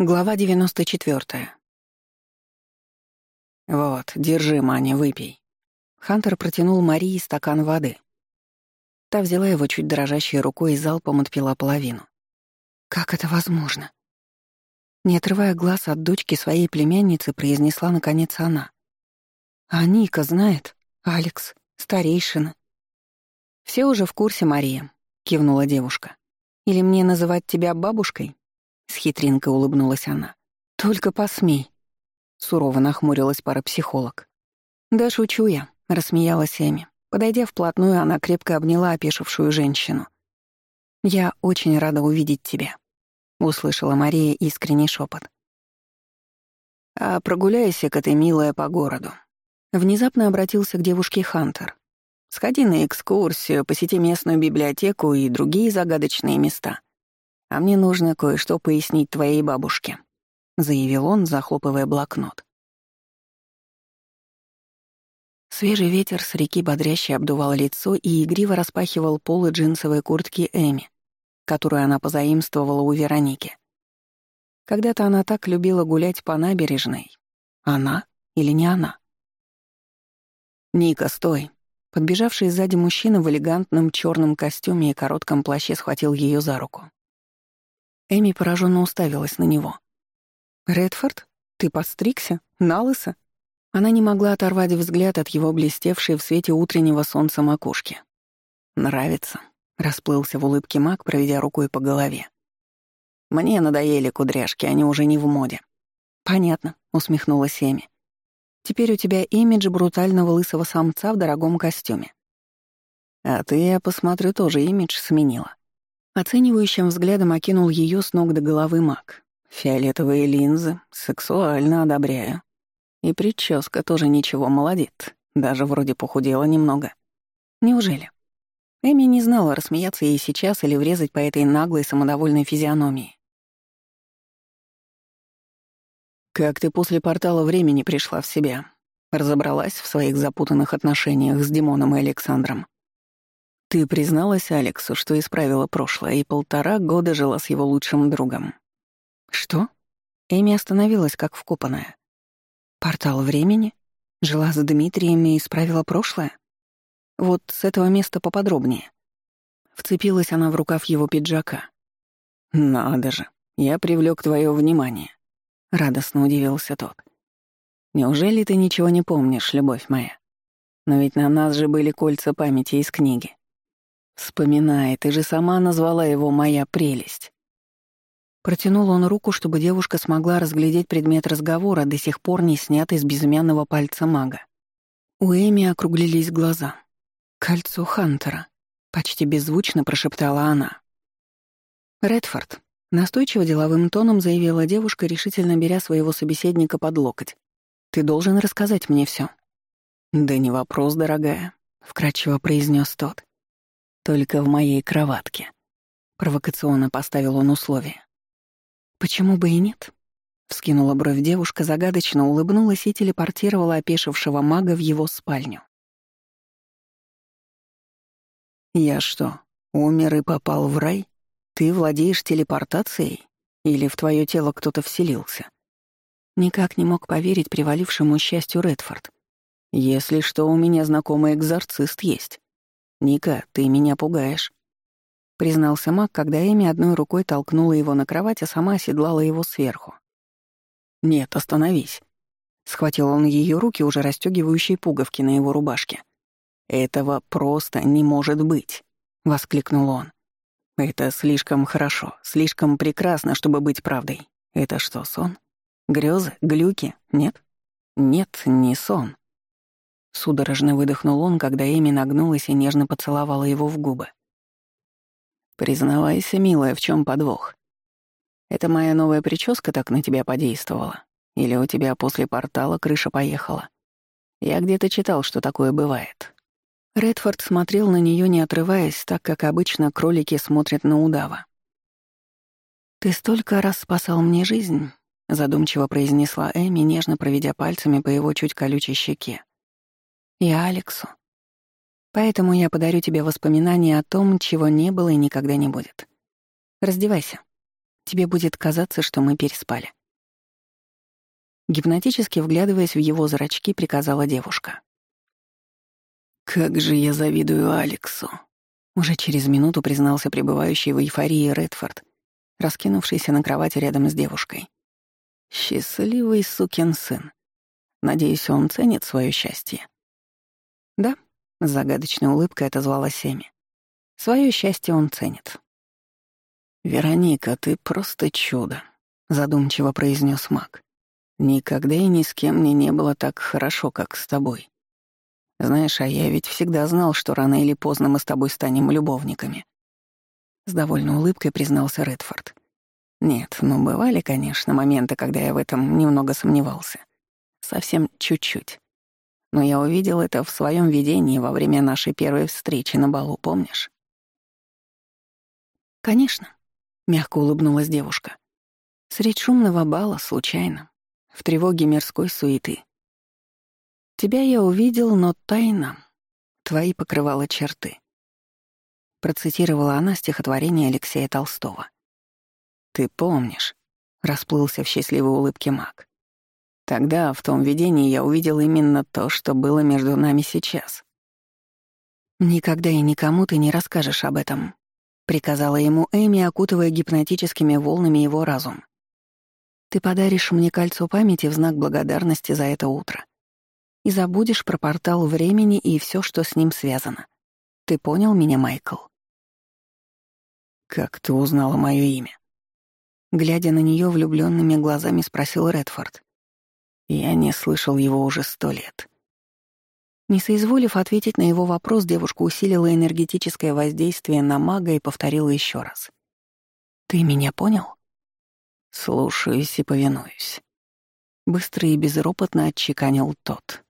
Глава 94. «Вот, держи, Маня, выпей». Хантер протянул Марии стакан воды. Та взяла его чуть дрожащей рукой и залпом отпила половину. «Как это возможно?» Не отрывая глаз от дочки своей племянницы, произнесла наконец она. «А Ника знает? Алекс? Старейшина?» «Все уже в курсе, Мария», — кивнула девушка. «Или мне называть тебя бабушкой?» — с хитринкой улыбнулась она. «Только посмей!» — сурово нахмурилась парапсихолог. «Да шучу я», — рассмеялась Эми. Подойдя вплотную, она крепко обняла опешившую женщину. «Я очень рада увидеть тебя», — услышала Мария искренний шепот. «А прогуляйся-ка ты, милая, по городу». Внезапно обратился к девушке Хантер. «Сходи на экскурсию, посети местную библиотеку и другие загадочные места. «А мне нужно кое-что пояснить твоей бабушке», — заявил он, захлопывая блокнот. Свежий ветер с реки бодряще обдувал лицо и игриво распахивал полы джинсовой куртки Эми, которую она позаимствовала у Вероники. Когда-то она так любила гулять по набережной. Она или не она? «Ника, стой!» Подбежавший сзади мужчина в элегантном черном костюме и коротком плаще схватил ее за руку. Эми пораженно уставилась на него. «Редфорд? Ты подстригся? налыса? Она не могла оторвать взгляд от его блестевшей в свете утреннего солнца макушки. «Нравится», — расплылся в улыбке маг, проведя рукой по голове. «Мне надоели кудряшки, они уже не в моде». «Понятно», — усмехнулась Эми. «Теперь у тебя имидж брутального лысого самца в дорогом костюме». «А ты, я посмотрю, тоже имидж сменила». Оценивающим взглядом окинул ее с ног до головы маг. Фиолетовые линзы, сексуально одобряя, И прическа тоже ничего молодит, даже вроде похудела немного. Неужели? Эми не знала, рассмеяться ей сейчас или врезать по этой наглой самодовольной физиономии. «Как ты после портала времени пришла в себя?» Разобралась в своих запутанных отношениях с Димоном и Александром. Ты призналась Алексу, что исправила прошлое, и полтора года жила с его лучшим другом. Что? Эми остановилась, как вкопанная. Портал времени? Жила с Дмитрием и исправила прошлое? Вот с этого места поподробнее. Вцепилась она в рукав его пиджака. «Надо же, я привлёк твое внимание», — радостно удивился тот. «Неужели ты ничего не помнишь, любовь моя? Но ведь на нас же были кольца памяти из книги. Вспоминай, ты же сама назвала его «моя прелесть». Протянул он руку, чтобы девушка смогла разглядеть предмет разговора, до сих пор не снятый с безымянного пальца мага. У Эми округлились глаза. «Кольцо Хантера», — почти беззвучно прошептала она. «Редфорд», — настойчиво деловым тоном заявила девушка, решительно беря своего собеседника под локоть. «Ты должен рассказать мне все. «Да не вопрос, дорогая», — вкрадчиво произнес тот только в моей кроватке», — провокационно поставил он условие. «Почему бы и нет?» Вскинула бровь девушка, загадочно улыбнулась и телепортировала опешившего мага в его спальню. «Я что, умер и попал в рай? Ты владеешь телепортацией? Или в твое тело кто-то вселился?» Никак не мог поверить привалившему счастью Редфорд. «Если что, у меня знакомый экзорцист есть. «Ника, ты меня пугаешь», — признался маг, когда Эми одной рукой толкнула его на кровать, а сама оседлала его сверху. «Нет, остановись», — схватил он ее руки, уже расстегивающие пуговки на его рубашке. «Этого просто не может быть», — воскликнул он. «Это слишком хорошо, слишком прекрасно, чтобы быть правдой. Это что, сон? Грёзы? Глюки? Нет?» «Нет, не сон. Судорожно выдохнул он, когда Эми нагнулась и нежно поцеловала его в губы. «Признавайся, милая, в чем подвох? Это моя новая прическа так на тебя подействовала? Или у тебя после портала крыша поехала? Я где-то читал, что такое бывает». Редфорд смотрел на нее, не отрываясь, так как обычно кролики смотрят на удава. «Ты столько раз спасал мне жизнь», — задумчиво произнесла Эми, нежно проведя пальцами по его чуть колючей щеке. И Алексу. Поэтому я подарю тебе воспоминания о том, чего не было и никогда не будет. Раздевайся. Тебе будет казаться, что мы переспали. Гипнотически вглядываясь в его зрачки, приказала девушка. «Как же я завидую Алексу!» Уже через минуту признался пребывающий в эйфории Редфорд, раскинувшийся на кровати рядом с девушкой. «Счастливый сукин сын. Надеюсь, он ценит свое счастье». «Да», — с загадочной улыбкой отозвалась Семи. Свое счастье он ценит». «Вероника, ты просто чудо», — задумчиво произнес Мак. «Никогда и ни с кем мне не было так хорошо, как с тобой. Знаешь, а я ведь всегда знал, что рано или поздно мы с тобой станем любовниками». С довольной улыбкой признался Редфорд. «Нет, ну бывали, конечно, моменты, когда я в этом немного сомневался. Совсем чуть-чуть. Но я увидел это в своем видении во время нашей первой встречи на балу, помнишь? Конечно, мягко улыбнулась девушка. Средь шумного бала, случайно, в тревоге мирской суеты. Тебя я увидел, но тайно. Твои покрывала черты. Процитировала она стихотворение Алексея Толстого. «Ты помнишь», — расплылся в счастливой улыбке Мак. Тогда, в том видении, я увидел именно то, что было между нами сейчас. «Никогда и никому ты не расскажешь об этом», — приказала ему Эми, окутывая гипнотическими волнами его разум. «Ты подаришь мне кольцо памяти в знак благодарности за это утро. И забудешь про портал времени и все, что с ним связано. Ты понял меня, Майкл?» «Как ты узнала мое имя?» Глядя на нее влюбленными глазами, спросил Редфорд. Я не слышал его уже сто лет. Не соизволив ответить на его вопрос, девушка усилила энергетическое воздействие на мага и повторила еще раз. «Ты меня понял?» «Слушаюсь и повинуюсь». Быстро и безропотно отчеканил тот.